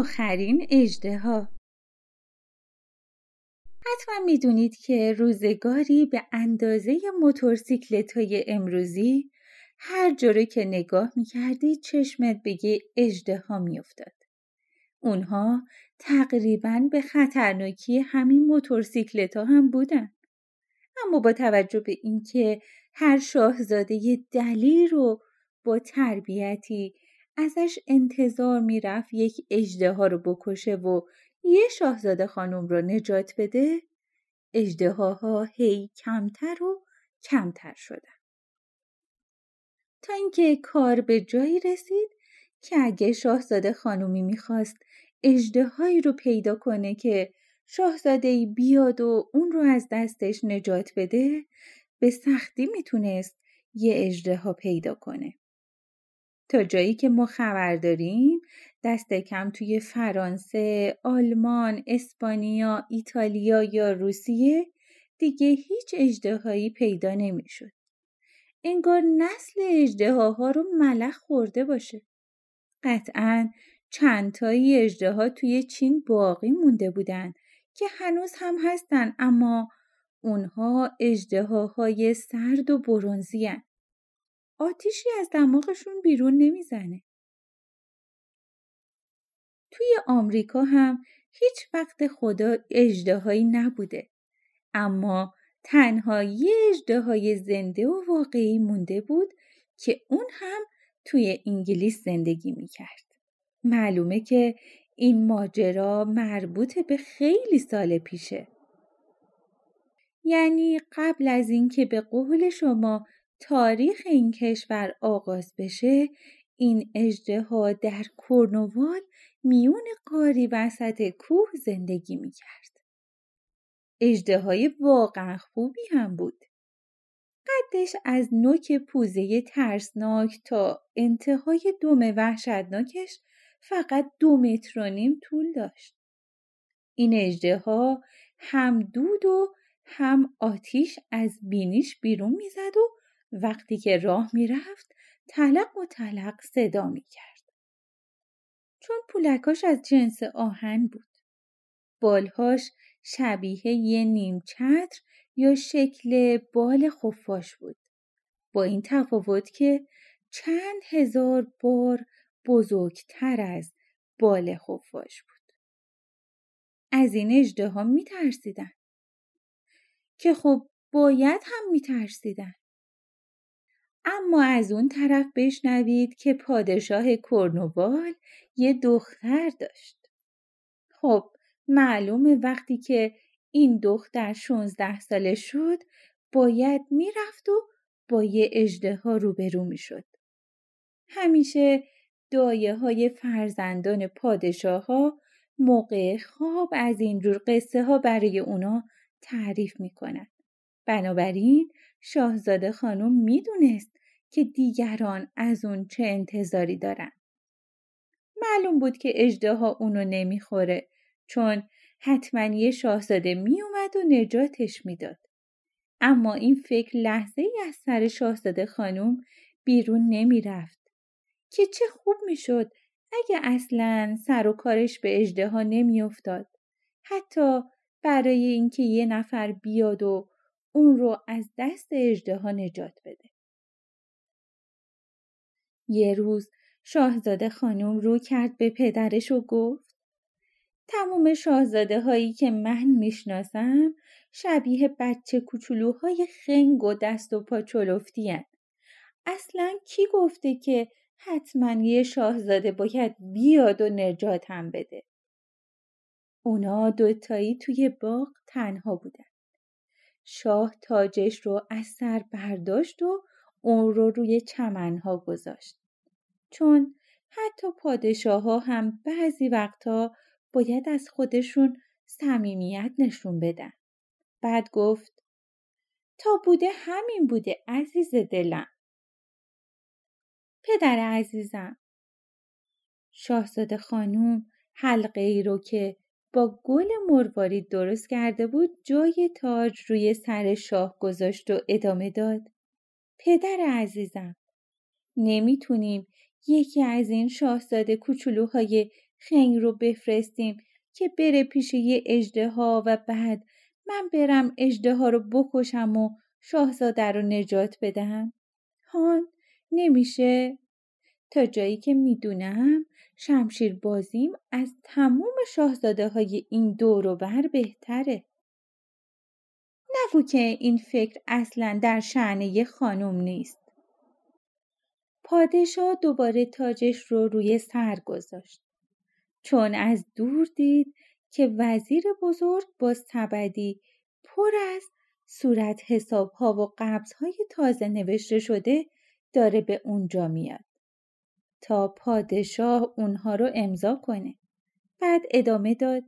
آخرین ها حتما می‌دونید که روزگاری به اندازه موتورسیکلت های امروزی هر جوره که نگاه می‌کردی چشمت به یه اجده ها میافتاد. اونها تقریبا به خطرناکی همین موتورسیکلت ها هم بودن. اما با توجه به اینکه هر شاهزاده دلیر رو با تربیتی ازش انتظار می‌رفت یک اجده ها رو بکشه و یه شاهزاده خانم رو نجات بده اجده ها هی کمتر و کمتر شدن. تا اینکه کار به جایی رسید که اگه شاهزاده خانومی می‌خواست اجده رو پیدا کنه که شاهزاده بیاد و اون رو از دستش نجات بده به سختی می‌تونست یه اجده پیدا کنه. تا جایی که ما خبر داریم دست کم توی فرانسه، آلمان، اسپانیا، ایتالیا یا روسیه دیگه هیچ اجدهایی پیدا نمی‌شد. انگار نسل اجدهاها رو ملخ خورده باشه. قطعا چندتایی اجدها توی چین باقی مونده بودن که هنوز هم هستن اما اونها اجدهاهای سرد و برونزی آتیشی از دماغشون بیرون نمی‌زنه. توی آمریکا هم هیچ وقت خدا اجدهایی نبوده. اما تنها یه اجدهای زنده و واقعی مونده بود که اون هم توی انگلیس زندگی می‌کرد. معلومه که این ماجرا مربوط به خیلی سال پیشه. یعنی قبل از اینکه به قول شما تاریخ این کشور آغاز بشه این ها در کرنوال میون قاری وسط کوه زندگی می‌کرد. اجده های واقعا خوبی هم بود. قدش از نوک پوزه ترسناک تا انتهای دوم وحشتناکش فقط دو متر و نیم طول داشت. این اجده ها هم دود و هم آتیش از بینیش بیرون می‌زد و وقتی که راه می‌رفت تلق و تلق صدا می‌کرد. چون پولکاش از جنس آهن بود. بالهاش شبیه یه نیم چتر یا شکل بال خفاش بود. با این تفاوت که چند هزار بار بزرگتر از بال خفاش بود. از این اجده ها می ترسیدن. که خب باید هم می ترسیدن. اما از اون طرف بشنوید که پادشاه کرنوال یه دختر داشت. خب معلومه وقتی که این دختر 16 ساله شد باید می‌رفت و با یه اجده ها روبرو می شد. همیشه دایه های فرزندان پادشاه ها موقع خواب از این جور قصه ها برای اونا تعریف می کنند. بنابراین شاهزاده خانم می‌دونست که دیگران از اون چه انتظاری دارن. معلوم بود که اجدها اونو نمی‌خوره چون حتما یه شاهزاده میومد و نجاتش می‌داد. اما این فکر لحظه ای از سر شاهزاده خانم بیرون نمی‌رفت. که چه خوب می‌شد اگه اصلا سر و کارش به اجده ها نمیافتاد. حتی برای اینکه یه نفر بیاد و اون رو از دست اجده ها نجات بده. یه روز شاهزاده خانم رو کرد به پدرش و گفت تموم شاهزاده هایی که من می‌شناسم شبیه بچه کوچولوهای خنگ و دست و پا چلفتی اصلا کی گفته که حتما یه شاهزاده باید بیاد و نجاتم بده. اونا دوتایی توی باغ تنها بودن. شاه تاجش رو از سر برداشت و اون رو روی چمنها گذاشت. چون حتی پادشاه ها هم بعضی وقتا باید از خودشون صمیمیت نشون بدن. بعد گفت تا بوده همین بوده عزیز دلم. پدر عزیزم شاهزاده خانوم حلقه ای رو که با گل مروارید درست کرده بود جای تاج روی سر شاه گذاشت و ادامه داد پدر عزیزم نمی‌تونیم یکی از این شاهزاده کوچولوهای خنگ رو بفرستیم که بره پیش یه اجده و بعد من برم اجده ها رو بکشم و شاهزاده رو نجات بدم؟ هان نمیشه؟ تا جایی که می‌دونم شمشیر بازیم از تموم شاهزاده های این دور بر بهتره. نگو که این فکر اصلا در شعنه خانم نیست. پادشاه دوباره تاجش رو روی سر گذاشت. چون از دور دید که وزیر بزرگ با سبدی پر از صورت حساب ها و قبض های تازه نوشته شده داره به اونجا میاد. تا پادشاه اونها رو امضا کنه. بعد ادامه داد.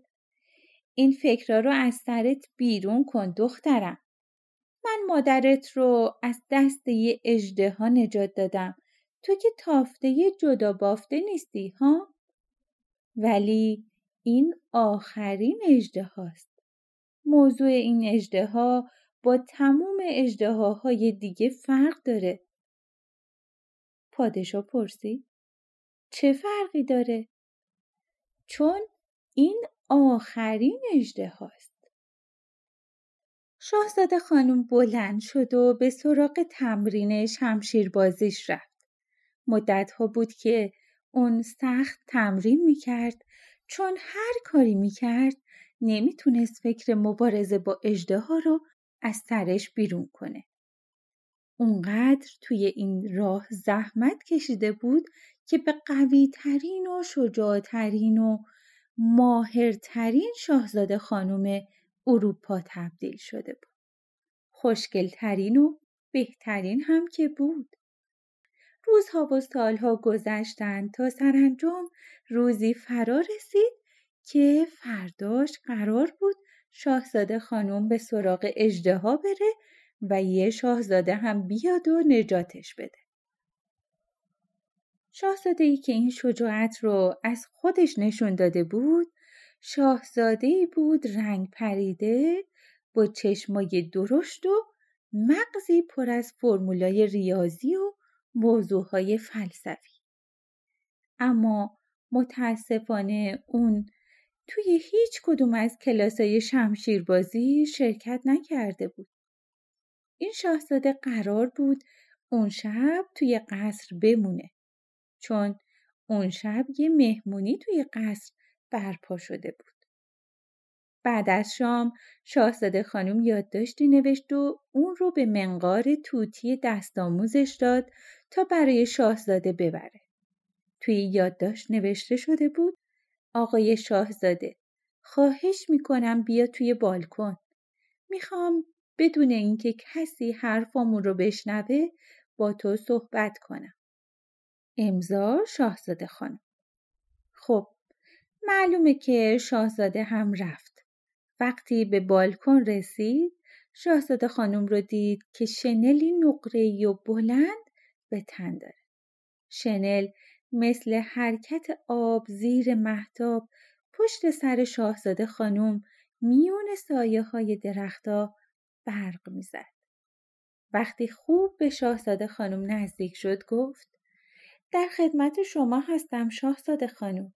این فکرها رو از سرت بیرون کن دخترم. من مادرت رو از دست یه اجده ها نجات دادم. تو که تافته جدا بافته نیستی ها؟ ولی این آخرین اجده هاست. موضوع این اجده ها با تموم اجده های دیگه فرق داره. پادشاه پرسید چه فرقی داره؟ چون این آخرین اجده هاست. شاهزاده خانم بلند شد و به سراغ تمرین شمشیر بازیش رفت. مدت ها بود که اون سخت تمرین می‌کرد چون هر کاری می‌کرد نمی‌تونست فکر مبارزه با اجده ها رو از سرش بیرون کنه. اونقدر توی این راه زحمت کشیده بود که به قوی ترین و شجاعترین و ماهرترین شاهزاده خانم اروپا تبدیل شده بود. خوشگلترین و بهترین هم که بود. روزها و سالها گذشتند تا سرانجام روزی فرا رسید که فرداش قرار بود شاهزاده خانم به سراغ اجده بره و یه شاهزاده هم بیاد و نجاتش بده. شاهزاده ای که این شجاعت رو از خودش نشون داده بود شاهزاده ای بود رنگ پریده با چشمای درشت و مغزی پر از فرمولای ریاضی و موضوعهای فلسفی. اما متاسفانه اون توی هیچ کدوم از کلاسای شمشیربازی شرکت نکرده بود. این شاهزاده قرار بود اون شب توی قصر بمونه. چون اون شب یه مهمونی توی قصر برپا شده بود. بعد از شام شاهزاده خانم یادداشتی نوشت و اون رو به منقار توتی دستآموزش داد تا برای شاهزاده ببره. توی یادداشت نوشته شده بود آقای شاهزاده خواهش می‌کنم بیا توی بالکن. می‌خوام بدون اینکه کسی حرفامون رو بشنوه با تو صحبت کنم. امضا شاهزاده خانم. خب معلومه که شاهزاده هم رفت. وقتی به بالکن رسید شاهزاده خانم رو دید که شنلی نقره و بلند به تن داره. شنل مثل حرکت آب زیر محتاب پشت سر شاهزاده خانم میون سایه های درختا برق می‌زد. وقتی خوب به شاهزاده خانم نزدیک شد گفت در خدمت شما هستم شاهزاده خانم.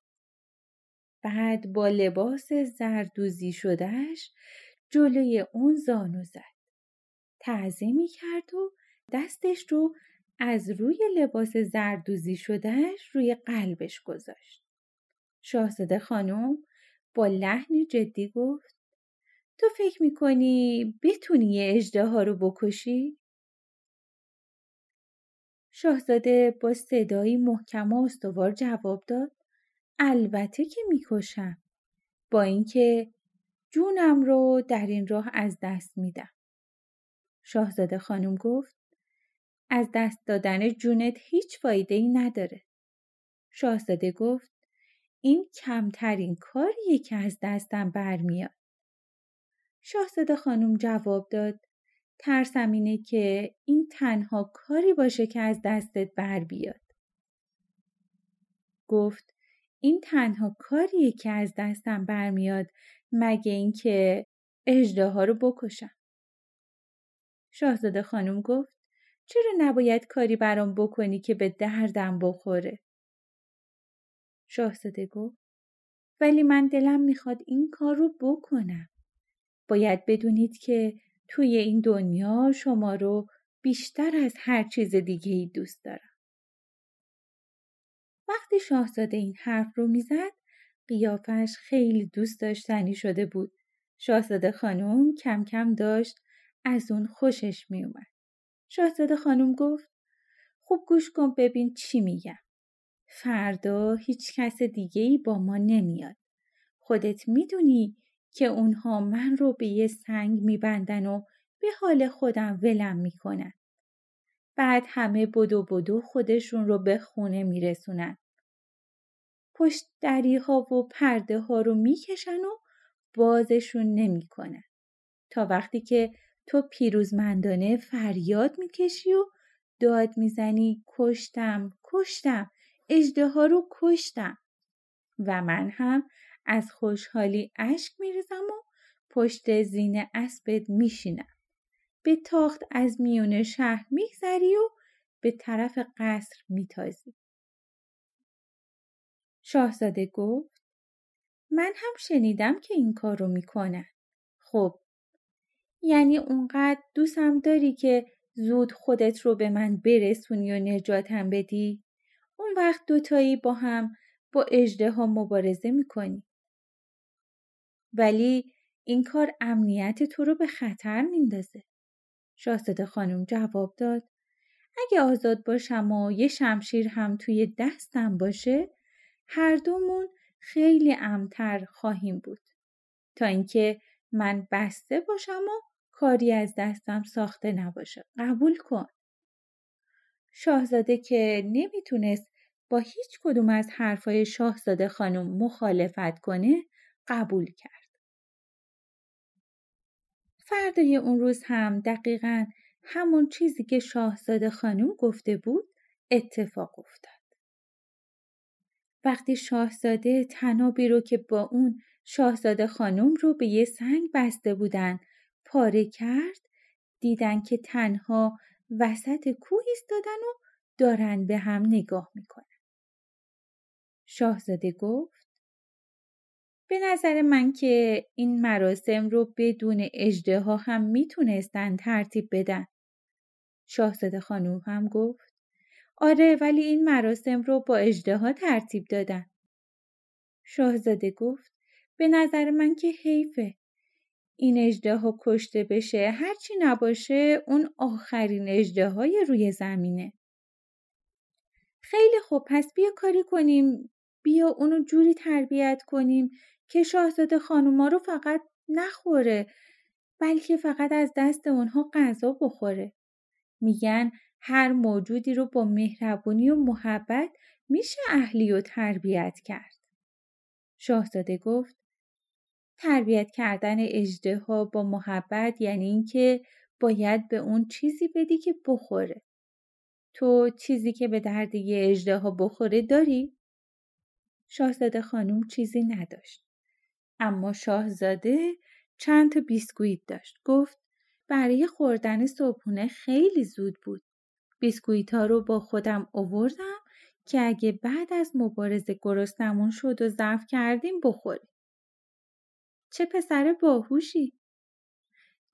بعد با لباس زردوزی شدهش جلوی اون زانو زد. تعظیمی کرد و دستش رو از روی لباس زردوزی شدهش روی قلبش گذاشت. شاهزاده خانم با لحنی جدی گفت تو فکر می‌کنی بتونی یه اجده ها رو بکشی؟ شاهزاده با صدایی محکم و استوار جواب داد. البته که می‌کشم. با اینکه جونم رو در این راه از دست میدم. شاهزاده خانم گفت از دست دادن جونت هیچ فایده ای نداره. شاهزاده گفت این کمترین کاریه که از دستم برمیاد. شاهزاده خانم جواب داد ترسم اینه که این تنها کاری باشه که از دستت بر بیاد. گفت این تنها کاریه که از دستم برمیاد مگه اینکه اجده ها رو بکشم. شاهزاده خانم گفت چرا نباید کاری برام بکنی که به دردم بخوره؟ شاهزاده گفت ولی من دلم می‌خواد این کار رو بکنم. باید بدونید که توی این دنیا شما رو بیشتر از هر چیز دیگه ای دوست دارم. وقتی شاهزاده این حرف رو می‌زد قیافش خیلی دوست داشتنی شده بود. شاهزاده خانم کم کم داشت از اون خوشش میومد. شاهزاده خانم گفت خوب گوش کن ببین چی میگم. فردا هیچ کس دیگه ای با ما نمیاد. خودت می‌دونی که اونها من رو به یه سنگ میبندن و به حال خودم ولم می‌کنن. بعد همه بدو بدو خودشون رو به خونه میرسونن. پشت دری ها و پرده ها رو می‌کشن و بازشون نمی‌کنن. تا وقتی که تو پیروزمندانه فریاد می‌کشی و داد می‌زنی کشتم کشتم اجده ها رو کشتم و من هم از خوشحالی اشک میریزم و پشت زین اسبت میشینم. به تاخت از میون شهر میگذری و به طرف قصر میتازی. شاهزاده گفت من هم شنیدم که این کار رو می‌کنن. خب یعنی اونقدر دوستم داری که زود خودت رو به من برسونی و نجاتم بدی؟ اون وقت دوتایی با هم با اجده ها مبارزه می‌کنی. ولی این کار امنیت تو رو به خطر میندازه. شاهزاده خانم جواب داد اگه آزاد باشم و یه شمشیر هم توی دستم باشه هر دومون خیلی امتر خواهیم بود. تا اینکه من بسته باشم و کاری از دستم ساخته نباشه. قبول کن. شاهزاده که نمی‌تونست با هیچ کدوم از حرفای شاهزاده خانم مخالفت کنه قبول کرد. فردای اون روز هم دقیقا همون چیزی که شاهزاده خانم گفته بود اتفاق افتاد. وقتی شاهزاده تنابی رو که با اون شاهزاده خانم رو به یه سنگ بسته بودن پاره کرد دیدن که تنها وسط کوه ایستادن و دارن به هم نگاه می‌کنن. شاهزاده گفت به نظر من که این مراسم رو بدون اجده ها هم می‌تونستن ترتیب بدن. شاهزاده خانوم هم گفت آره ولی این مراسم رو با اجده ها ترتیب دادن. شاهزاده گفت به نظر من که حیفه. این اجده ها کشته بشه هرچی نباشه اون آخرین اجده های روی زمینه. خیلی خوب پس بیا کاری کنیم بیا اونو جوری تربیت کنیم که شاهزاده خانوما رو فقط نخوره بلکه فقط از دست اونها غذا بخوره. میگن هر موجودی رو با مهربونی و محبت میشه اهلی و تربیت کرد. شاهزاده گفت تربیت کردن اجده ها با محبت یعنی اینکه باید به اون چیزی بدی که بخوره. تو چیزی که به درد یه اجده ها بخوره داری؟ شاهزاده خانوم چیزی نداشت. اما شاهزاده چند تا بیسکویت داشت. گفت برای خوردن صبحونه خیلی زود بود. بیسکویت ها رو با خودم اووردم که اگه بعد از مبارزه گرسنمون شد و ضعف کردیم بخوریم. چه پسر باهوشی!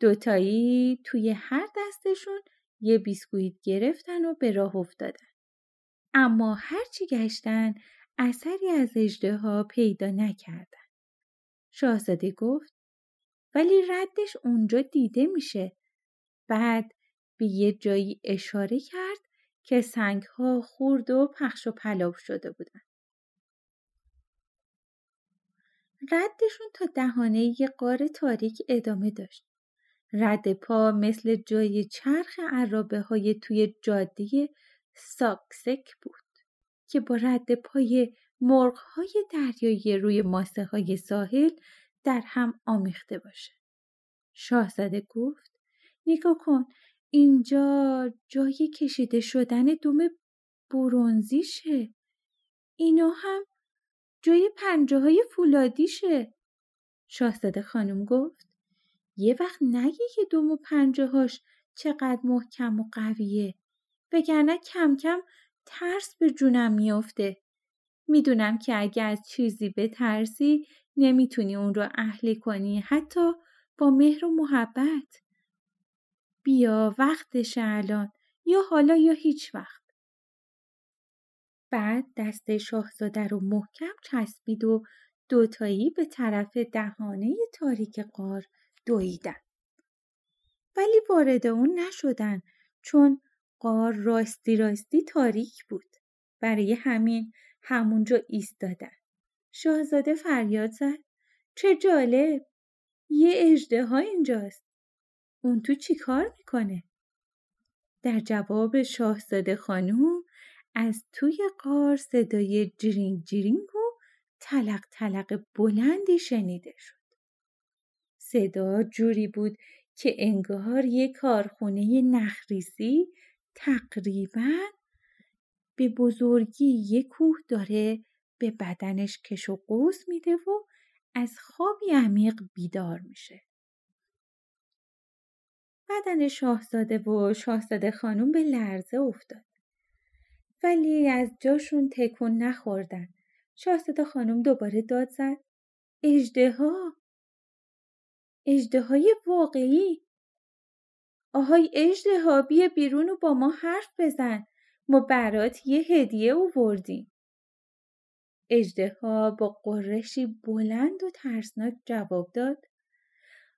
دوتایی توی هر دستشون یه بیسکویت گرفتن و به راه افتادن. اما هرچی گشتن اثری از اجده ها پیدا نکردن. شاهزاده گفت ولی ردش اونجا دیده میشه. بعد به یه جایی اشاره کرد که سنگها خورد و پخش و پلاب شده بودن. ردشون تا دهانه یه قار تاریک ادامه داشت. رد پا مثل جای چرخ عرابه های توی جاده ساکسک بود که با رد پای مرغ های دریایی روی ماسه های ساحل در هم آمیخته باشه. شاهزاده گفت نیکو کن اینجا جای کشیده شدن دوم برونزیشه. اینا هم جای پنجه های فولادیشه. شاهزاده خانم گفت یه وقت نگی که دوم و پنجه هاش چقدر محکم و قویه. وگرنه کم کم ترس به جونم میافته. می‌دونم که اگه از چیزی بترسی نمی‌تونی اون رو اهلی کنی حتی با مهر و محبت. بیا وقتش الان یا حالا یا هیچ وقت. بعد دست شاهزاده رو محکم چسبید و دوتایی به طرف دهانه تاریک قار دویدن. ولی وارد اون نشدن چون قار راستی راستی تاریک بود. برای همین همونجا ایستادن. شاهزاده فریاد زد. چه جالب! یه اجده ها اینجاست. اون تو چی کار می‌کنه؟ در جواب شاهزاده خانوم از توی قار صدای جرینگ جرینگ و تلق تلق بلندی شنیده شد. صدا جوری بود که انگار یه کارخونه نخریسی تقریبا به بزرگی یه کوه داره به بدنش کش و قوس میده و از خوابی عمیق بیدار میشه. بدن شاهزاده و شاهزاده خانم به لرزه افتاد. ولی از جاشون تکون نخوردن. شاهزاده خانم دوباره داد زد. اجده ها. واقعی. آهای اجده ها بیا بیرون و با ما حرف بزن. ما برات یه هدیه اووردیم. اجده ها با قرشی بلند و ترسناک جواب داد.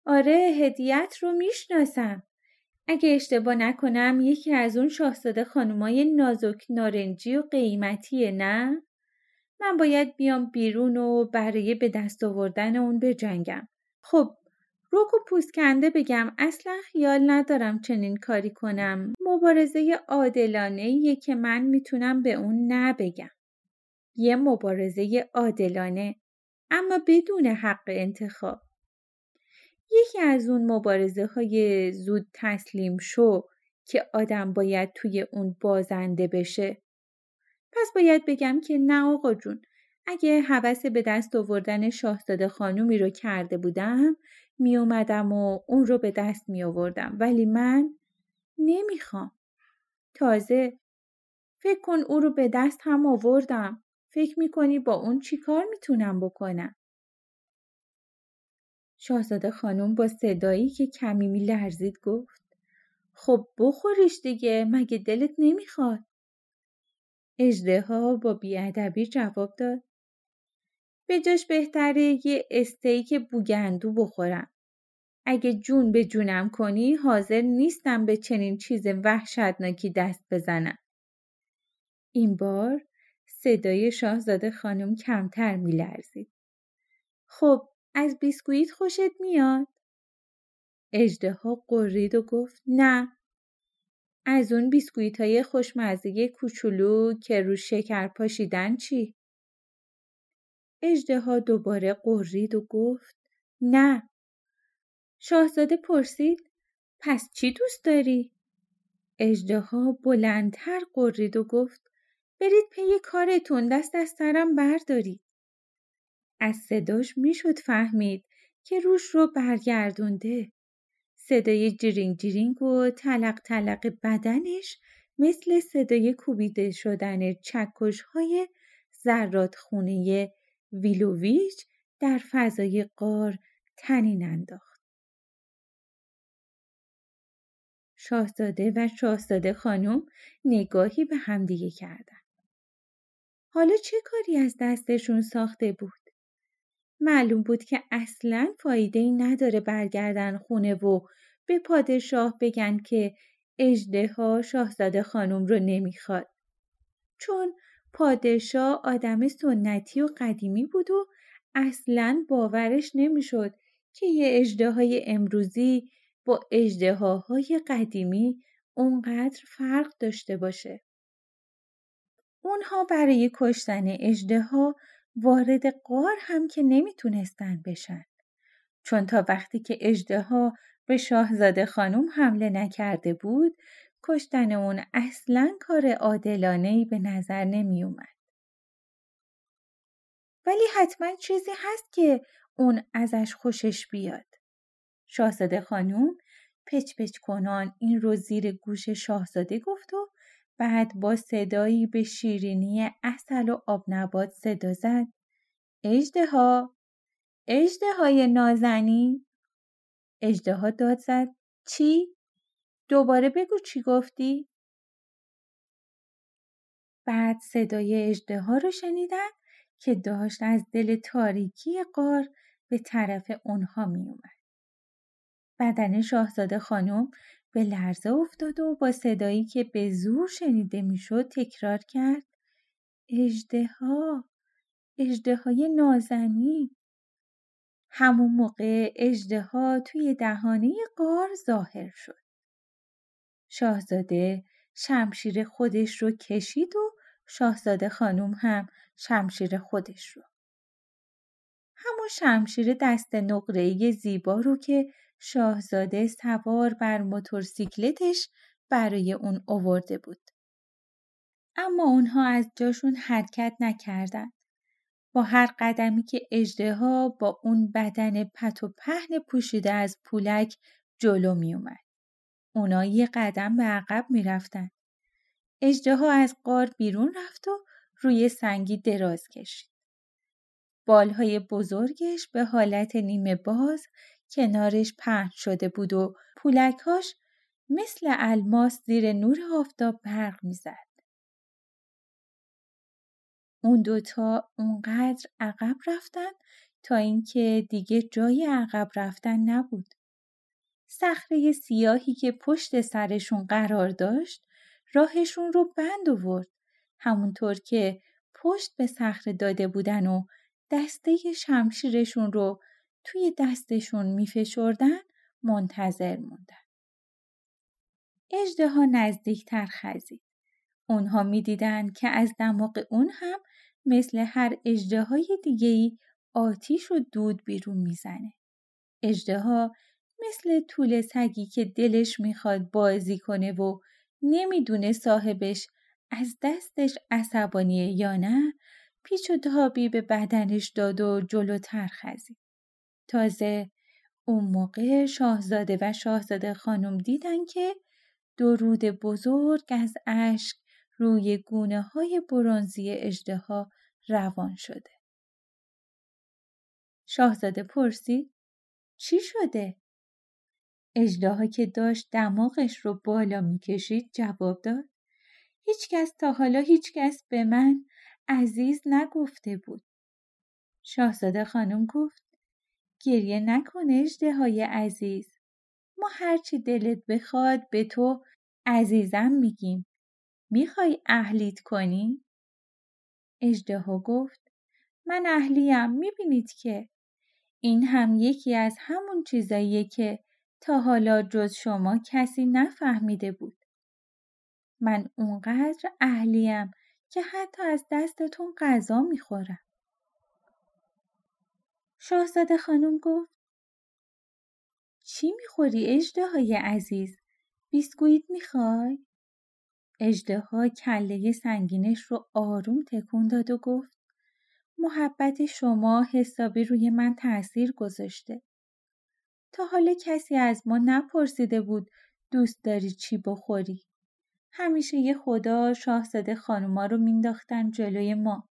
آره هدیت رو می‌شناسم. اگه اشتباه نکنم یکی از اون شاهزاده خانمای نازک نارنجی و قیمتیه نه؟ من باید بیام بیرون و برای به دست آوردن اون بجنگم. خب روک و پوسکنده بگم اصلا خیال ندارم چنین کاری کنم. مبارزه عادلانه که من می‌تونم به اون نبگم. یه مبارزه عادلانه اما بدون حق انتخاب. یکی از اون مبارزه های زود تسلیم شو که آدم باید توی اون بازنده بشه. پس باید بگم که نه آقا جون اگه حوث به دست آوردن شاهزاده خانومی رو کرده بودم می اومدم و اون رو به دست می آوردم ولی من نمی‌خوام. تازه فکر کن او رو به دست هم آوردم. فکر می‌کنی با اون چی کار می‌تونم بکنم؟ شاهزاده خانم با صدایی که کمی میلرزید گفت خب بخوریش دیگه مگه دلت نمی‌خواد؟ اجده ها با بیادبی جواب داد به جاش بهتره یه استیک بوگندو بخورم. اگه جون به جونم کنی حاضر نیستم به چنین چیز وحشتناکی دست بزنم. این بار صدای شاهزاده خانم کمتر میلرزید. خب از بیسکویت خوشت میاد؟ اجده ها قرید و گفت نه. از اون بیسکویت های خوشمزه کوچولو که رو شکر پاشیدن چی؟ اجده ها دوباره قرید و گفت نه. شاهزاده پرسید پس چی دوست داری؟ اجده ها بلندتر قرید و گفت برید پی کارتون دست از سرم بردارید. از صداش می‌شد فهمید که روش رو برگردونده. صدای جرینگ جرینگ و تلق تلق بدنش مثل صدای کوبیده شدن چکش های زرات خونه ویلوویچ در فضای قار تنین انداخت. شاهزاده و شاهزاده خانم نگاهی به همدیگه کردن. حالا چه کاری از دستشون ساخته بود؟ معلوم بود که اصلا فایده ای نداره برگردن خونه و به پادشاه بگن که اجدها شاهزاده خانم رو نمی‌خواد. چون پادشاه آدم سنتی و قدیمی بود و اصلا باورش نمی‌شد که یه های امروزی با های قدیمی اونقدر فرق داشته باشه. اونها برای کشتن ها وارد قار هم که نمی‌تونستن بشن. چون تا وقتی که ها به شاهزاده خانم حمله نکرده بود کشتن اون اصلا کار عادلانه به نظر نمی اومد. ولی حتما چیزی هست که اون ازش خوشش بیاد. شاهزاده خانوم پچ پچ کنان این رو زیر گوش شاهزاده گفت و بعد با صدایی به شیرینی اصل و آب نبات صدا زد. اجده ها اجده های نازنی اجده ها داد زد چی؟ دوباره بگو چی گفتی؟ بعد صدای اجده ها رو شنیدن که داشت از دل تاریکی قار به طرف اونها می اومد. بدن شاهزاده خانم به لرزه افتاد و با صدایی که به زور شنیده می‌شد تکرار کرد اجده ها نازنی همون موقع اجده توی دهانه قار ظاهر شد. شاهزاده شمشیر خودش رو کشید و شاهزاده خانوم هم شمشیر خودش رو. همون شمشیر دست نقره‌ای زیبا رو که شاهزاده سوار بر موتورسیکلتش برای اون آورده بود. اما اونها از جاشون حرکت نکردند. با هر قدمی که ها با اون بدن پت و پهن پوشیده از پولک جلو می اومد. اونا یه قدم به عقب می رفتن. ها از قار بیرون رفت و روی سنگی دراز کشید. بالهای بزرگش به حالت نیمه باز کنارش پهن شده بود و پولکهاش مثل الماس زیر نور آفتاب برق می‌زد. اون دوتا اونقدر عقب رفتن تا اینکه دیگه جای عقب رفتن نبود. صخره سیاهی که پشت سرشون قرار داشت راهشون رو بند آورد همونطور که پشت به صخره داده بودن و دسته شمشیرشون رو توی دستشون میفشردن منتظر موندن. اجده نزدیکتر خزید. اونها می‌دیدند که از دماغ اون هم مثل هر اجده های دیگهی آتیش و دود بیرون می‌زنه. اجده ها مثل طول سگی که دلش می‌خواد بازی کنه و نمی‌دونه صاحبش از دستش عصبانیه یا نه پیچ و تابی به بدنش داد و جلوتر خزید. تازه اون موقع شاهزاده و شاهزاده خانم دیدن که درود بزرگ از اشک روی گونه های برونزی اجده روان شده. شاهزاده پرسید چی شده؟ اجده که داشت دماغش رو بالا می‌کشید جواب داد هیچکس تا حالا هیچکس به من عزیز نگفته بود. شاهزاده خانم گفت گریه نکن اجده های عزیز. ما هرچی دلت بخواد به تو عزیزم میگیم. می‌خوای اهلیت کنی؟ اجده گفت من اهلیم می‌بینید که این هم یکی از همون چیزاییه که تا حالا جز شما کسی نفهمیده بود. من اونقدر اهلیم که حتی از دستتون غذا می‌خورم. شاهزاده خانم گفت چی می‌خوری اجده های عزیز؟ بیسکویت می‌خوای؟ اجده ها کله سنگینش رو آروم تکون داد و گفت محبت شما حسابی روی من تاثیر گذاشته. حالا کسی از ما نپرسیده بود دوست داری چی بخوری؟ همیشه یه خدا شاهزاده خانوما رو مینداختن جلوی ما.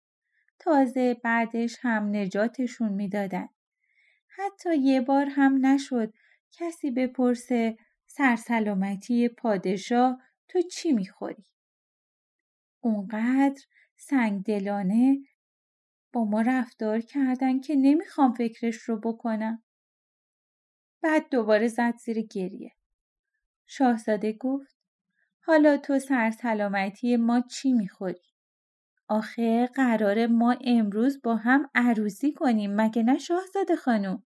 تازه بعدش هم نجاتشون می‌دادن. حتی یه بار هم نشد کسی بپرسه سرسلامتی پادشاه تو چی می‌خوری؟ اونقدر سنگدلانه با ما رفتار کردن که نمی‌خوام فکرش رو بکنم. بعد دوباره زد زیر گریه. شاهزاده گفت حالا تو سرسلامتی ما چی می‌خوری؟ آخه قرار ما امروز با هم عروسی کنیم مگه نه شاهزاده خانم؟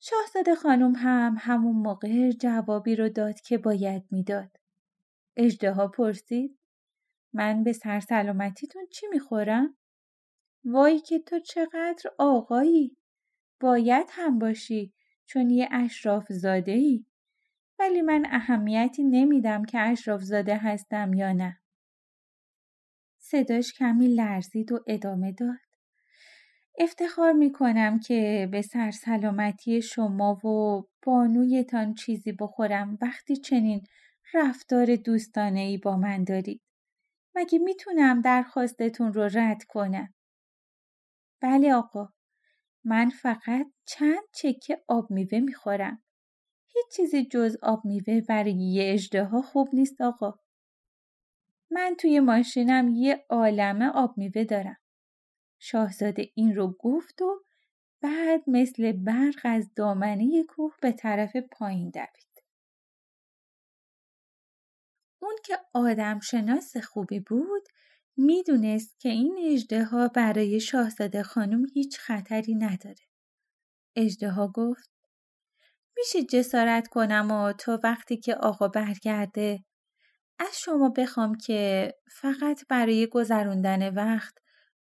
شاهزاده خانم هم همون موقع جوابی رو داد که باید می‌داد. اجدها پرسید من به سرسلامتیتون چی می‌خورم؟ وای که تو چقدر آقایی باید هم باشی چون یه اشراف زاده ای ولی من اهمیتی نمیدم که اشراف زاده هستم یا نه صداش کمی لرزید و ادامه داد افتخار می کنم که به سرسلامتی شما و بانویتان چیزی بخورم وقتی چنین رفتار دوستانه ای با من دارید. مگه می‌تونم درخواستتون رو رد کنم؟ بله آقا. من فقط چند چکه آب میوه می‌خورم. هیچ چیزی جز آب میوه برای یه خوب نیست آقا. من توی ماشینم یه عالمه آب میوه دارم. شاهزاده این رو گفت و بعد مثل برق از دامنه کوه به طرف پایین دوید. اون که آدم شناس خوبی بود می‌دونست که این اجده برای شاهزاده خانم هیچ خطری نداره. اجده گفت میشه جسارت کنم و تا وقتی که آقا برگرده از شما بخوام که فقط برای گذروندن وقت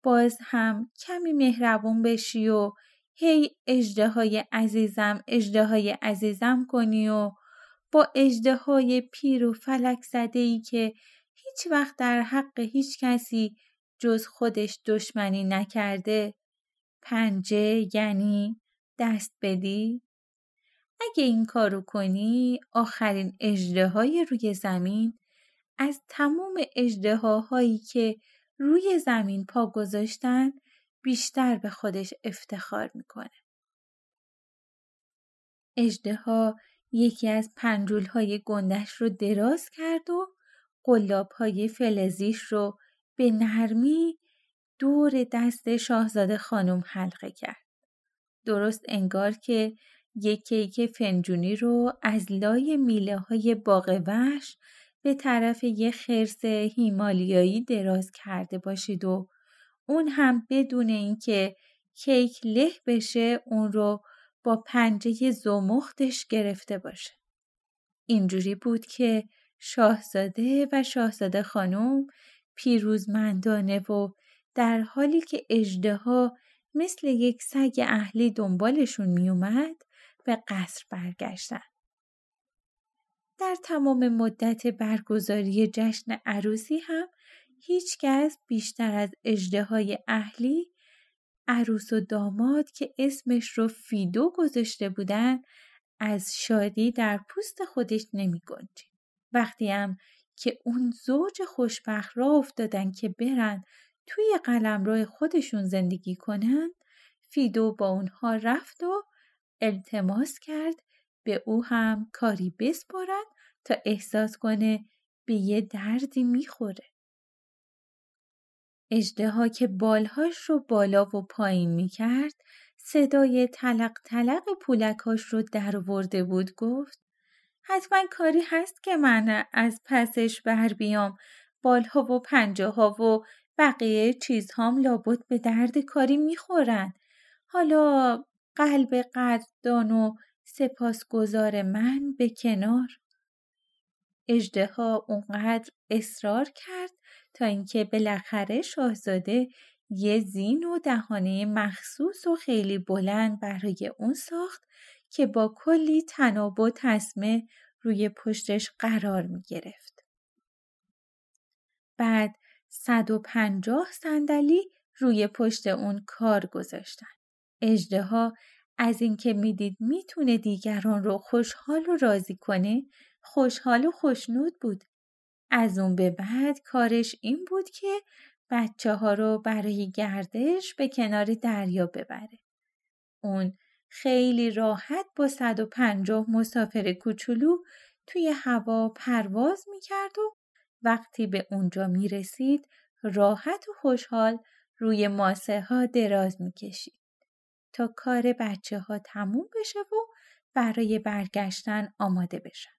باز هم کمی مهربون بشی و هی اجده های عزیزم اجده های عزیزم کنی و با اجده های پیر و فلک زده ای که هیچ وقت در حق هیچ کسی جز خودش دشمنی نکرده پنجه یعنی دست بدی اگه این کارو کنی آخرین اجده های روی زمین از تمام اجده هایی که روی زمین پا گذاشتن بیشتر به خودش افتخار می‌کنه. اجده یکی از پنجول های گندش رو دراز کرد و قلاب های فلزیش رو به نرمی دور دست شاهزاده خانم حلقه کرد. درست انگار که یک کیک فنجونی رو از لای میله های باغ وحش به طرف یه خرس هیمالیایی دراز کرده باشید و اون هم بدون اینکه کیک له بشه اون رو با پنجه زمختش گرفته باشه. اینجوری بود که شاهزاده و شاهزاده خانم پیروزمندانه و در حالی که اجده ها مثل یک سگ اهلی دنبالشون میومد به قصر برگشتن. در تمام مدت برگزاری جشن عروسی هم هیچکس بیشتر از اژدهای اهلی عروس و داماد که اسمش رو فیدو گذاشته بودن از شادی در پوست خودش نمی. وقتی هم که اون زوج خوشبخت راه افتادن که برن توی قلمرو خودشون زندگی کنن فیدو با اونها رفت و التماس کرد به او هم کاری بسپارد تا احساس کنه به یه دردی می‌خوره. اجده که بالهاش رو بالا و پایین می‌کرد صدای تلق تلق پولکاش رو در ورده بود گفت حتما کاری هست که من از پسش بر بیام. بالها و پنجه ها و بقیه چیزهام لابد به درد کاری می‌خورن. حالا قلب قدردان و سپاسگزار من به کنار. اجدها اونقدر اصرار کرد تا اینکه بالاخره شاهزاده یه زین و دهانه مخصوص و خیلی بلند برای اون ساخت که با کلی تناب و تسمه روی پشتش قرار می گرفت. بعد 150 صندلی روی پشت اون کار گذاشتن. اجده از اینکه می‌دید می‌تونه دیگران رو خوشحال و راضی کنه خوشحال و خوشنود بود. از اون به بعد کارش این بود که بچه ها رو برای گردش به کنار دریا ببره. اون خیلی راحت با 150 مسافر کوچولو توی هوا پرواز می‌کرد و وقتی به اونجا می‌رسید راحت و خوشحال روی ماسه ها دراز می‌کشید تا کار بچه ها تموم بشه و برای برگشتن آماده بشن.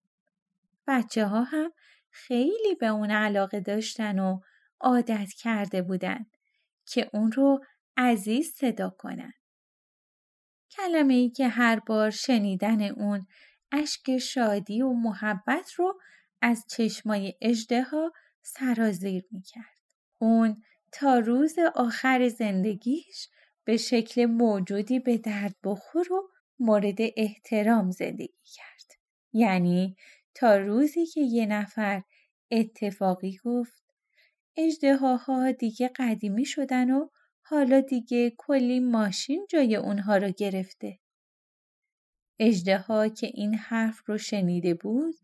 بچه ها هم خیلی به اون علاقه داشتن و عادت کرده بودن که اون رو عزیز صدا کنن. کلمه ای که هر بار شنیدن اون اشک شادی و محبت رو از چشمای ها سرازیر می‌کرد. اون تا روز آخر زندگیش به شکل موجودی به درد بخور و مورد احترام زندگی کرد. یعنی تا روزی که یه نفر اتفاقی گفت ها دیگه قدیمی شدن و حالا دیگه کلی ماشین جای اونها رو گرفته. ها که این حرف رو شنیده بود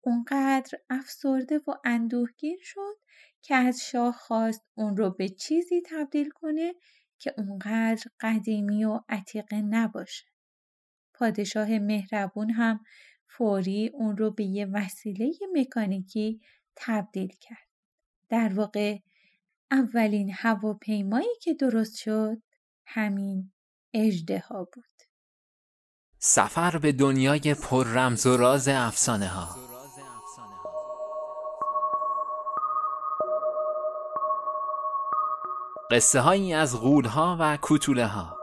اونقدر افسرده و اندوهگیر شد که از شاه خواست اون رو به چیزی تبدیل کنه که اونقدر قدیمی و عتیقه نباشه. پادشاه مهربون هم فوری اون رو به یه وسیله مکانیکی تبدیل کرد. در واقع اولین هواپیمایی که درست شد همین ها بود. سفر به دنیای پر رمز و راز افسانه ها قصه هایی از غول ها و کوتوله ها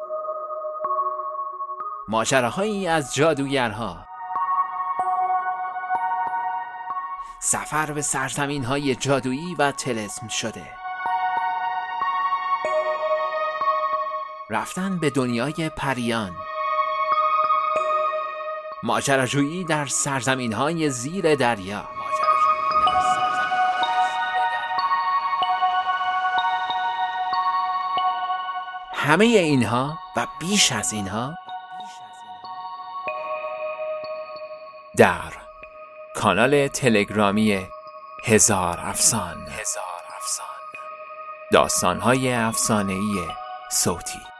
ماجراهایی از جادوگرها. سفر به سرزمین های جادویی و تلسم شده. رفتن به دنیای پریان. ماجراجویی در سرزمین های زیر دریا. همه اینها و بیش از اینها در کانال تلگرامی هزار افسان. هزار افسان. داستانهای افسانه‌ای صوتی داستانهای افسانه‌ای صوتی.